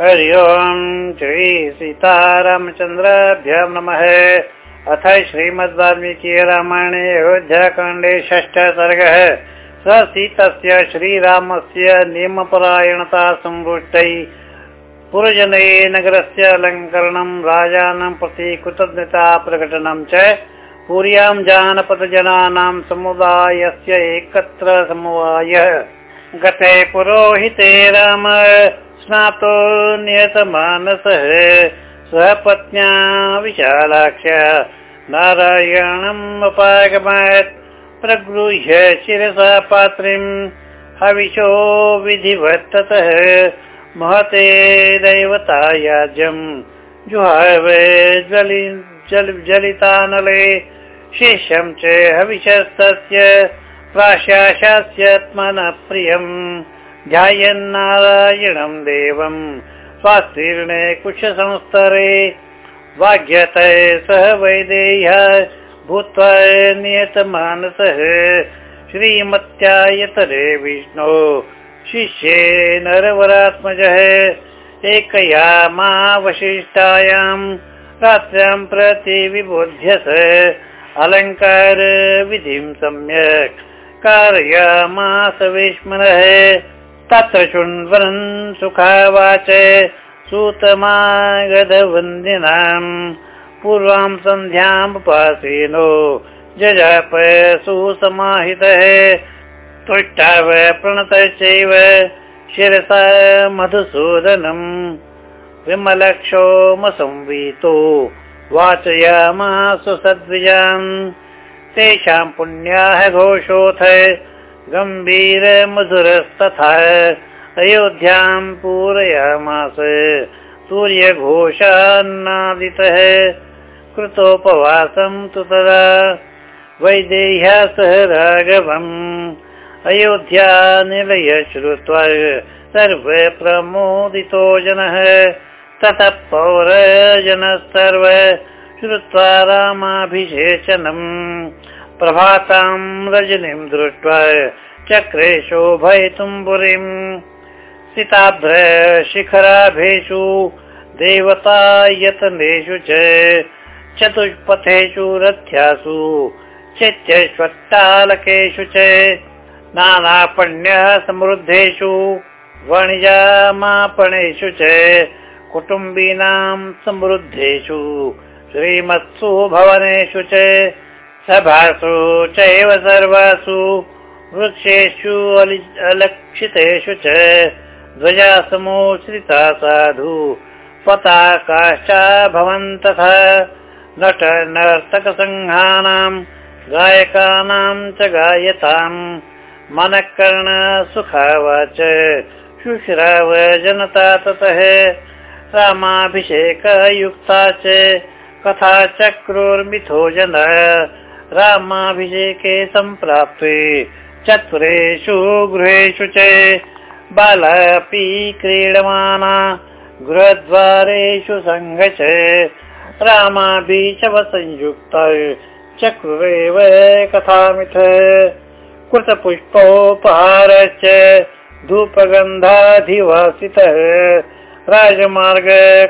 हरि ओम् श्री नमः। अथ श्रीमद् वाल्मीकि रामायणे अयोध्याकाण्डे षष्ठ सर्गः। स सीतस्य श्रीरामस्य नियमपरायणता संवृष्टै पुरजने नगरस्य अलङ्करणं राजानं प्रति कृतज्ञता प्रकटनं च पुर्यां जानपदजनानां समुदायस्य एकत्र समवायः। गते पुरोहिते राम स्नातो नियतमानसः स्वपत्न्या विशालाक्ष। नारायणम् अपागमत् प्रगृह्य शिरसा पात्रीम् हविषो विधिवत्ततः। महते दैवतायाज्यम् जुहाव जलितानले। शिष्यं च हविषस्तस्य प्राशास्यात्मनः प्रियम् ध्यायन्नारायणम् देवम् स्वास्तीर्णे कुशसंस्तरे वाग्यते सह वैदेह्य भूत्वा नियतमानसः श्रीमत्यायतरे विष्णो शिष्ये नरवरात्मजः एकया मा वशिष्ठायाम् रात्र्यां प्रति विबोध्यस अलङ्कार विधिं सम्यक् कारयामास विस्मरः तत्र शृण्वन् सुखावाच सूतमागधवन्दिनाम् पूर्वां सन्ध्यामुपासीनो जजाप सुसमाहितः तुष्टाव प्रणतश्चैव शिरसा मधुसूदनम्। विमलक्षोमसंवीतो वाचयामासु सद्विजान्। तेषां पुण्याः घोषोऽथ गम्भीर मधुरस्तथा अयोध्यां पूरयामास। सूर्यघोषान्नादितः कृतोपवासं तु तदा। वैदेह्या सह राघवम् अयोध्या निलय श्रुत्वा सर्व प्रमोदितो जनः। ततः पौरजनः सर्व श्रुत्वा रामाभिषेचनम् प्रभातां रजनीं दृष्ट्वा चक्रे शोभयितुम् पुरीम् सिताभ्र शिखराभेषु देवतायतनेषु च चतुष्पथेषु रथ्यासु चैत्यश्वट्टालकेषु च नानापण्यः समृद्धेषु वणिजामापणेषु च कुटुम्बीनां समृद्धेषु श्रीमत्सु भवनेषु च सभासु चैव सर्वासु वृक्षेषु अलक्षितेषु च ध्वजासमुश्रिता साधु पताकाश्च भवन्तः नट नर्तकसङ्घानां गायकानां च गायताम् मनःकर्ण सुखावाच शुश्राव जनता ततः रामाभिषेकयुक्ता च कथा चक्रोर्मिथो जन रामाभिषेके सम्प्राप्ते। चत्वरेषु गृहेषु च बालापि क्रीडमाना। गृहद्वारेषु सङ्घ च रामाभिषवसंयुक्त चक्रुरेव कथामिथ। कृतपुष्पोपहारश्च धूपगन्धाधिवासितः। राजमार्ग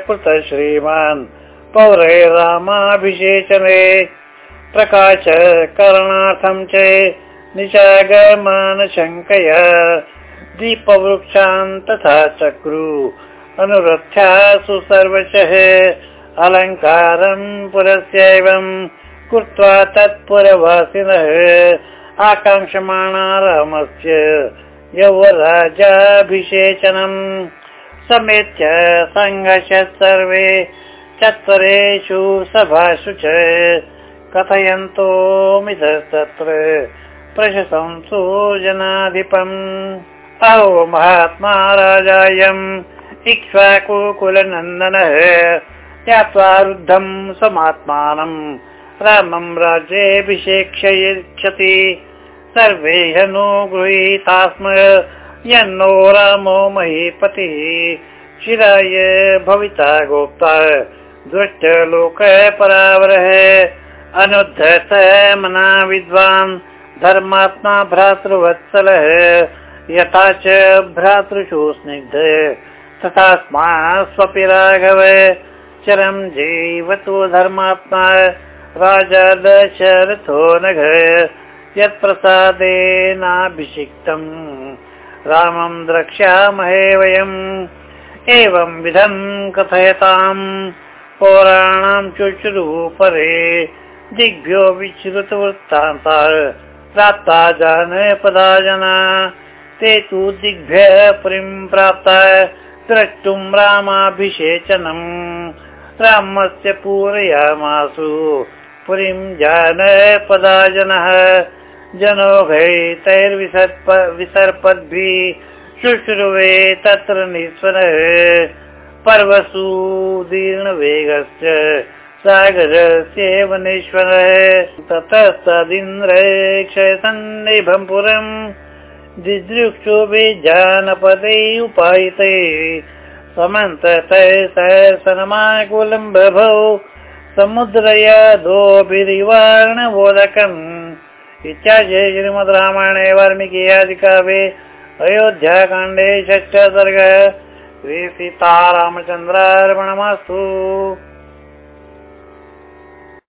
कृत श्रीमान् पौरे रामाभिषेचने प्रकाश करणार्थं च निचागमान शङ्कय दीपवृक्षान् तथा चक्रु अनुरथ्यासु सर्वशः अलङ्कारं पुरस्यैवम् कृत्वा तत्पुरवासिनः आकाङ्क्षमाणा रामस्य यौवराजाभिषेचनम् समेत्य सङ्घर्ष सर्वे चत्वरेषु सभासु च कथयन्तो मितस्तत्र प्रशंसो जनाधिपम् अहो महात्मा राजायम्। इक्ष्वाकुकुलनन्दनः ज्ञात्वा रुद्धम् समात्मानम् रामम् राज्येऽभिषेक्षति सर्वे ह्यनुगृहीता स्म यन्नो रामो महीपतिः। शिराय भविता गोप्ता। दृष्टलोक परावरः अनुद्धत मना विद्वान्। धर्मात्मा भ्रातृवत्सलः यथा च भ्रातृषु स्निग्ध। तथा स्वपि राघव चरं जीवतु धर्मात्मा राजा दशरथो नघ। यत्प्रसादेनाभिषिक्तम् रामं द्रक्ष्यामहे वयम्। एवं विधम् कथयताम्। पौराणां शुश्रूपरे दिग्भ्यो विश्रुतवृत्तान्ता प्राप्ता जानपदा जना। ते तु दिग्भ्य पुरीं प्राप्ता द्रष्टुं रामाभिषेचनम्। रामस्य पूरयामासु पुरीं जानपदा जनः। जनोभैतैर्विसर्प विसर्पद्भिः शुश्रुवे तत्र निःस्वर पर्वसूदीर्णवेगस्य सागरस्येव नेश्वर ततस्तदिन्द्र क्षयसन्निभं पुरम् दिदृक्षोभे जानपदे उपायिते समन्ततः सहसनमाकुलं बभौ समुद्रयादोभिरिवार्णबोधकम् इत्यादि श्रीमद् रामायणे वाल्मीकि आदिकाव्ये अयोध्याकाण्डे षष्ठ सर्ग श्री सीतारामचन्द्रार्पणमस्तु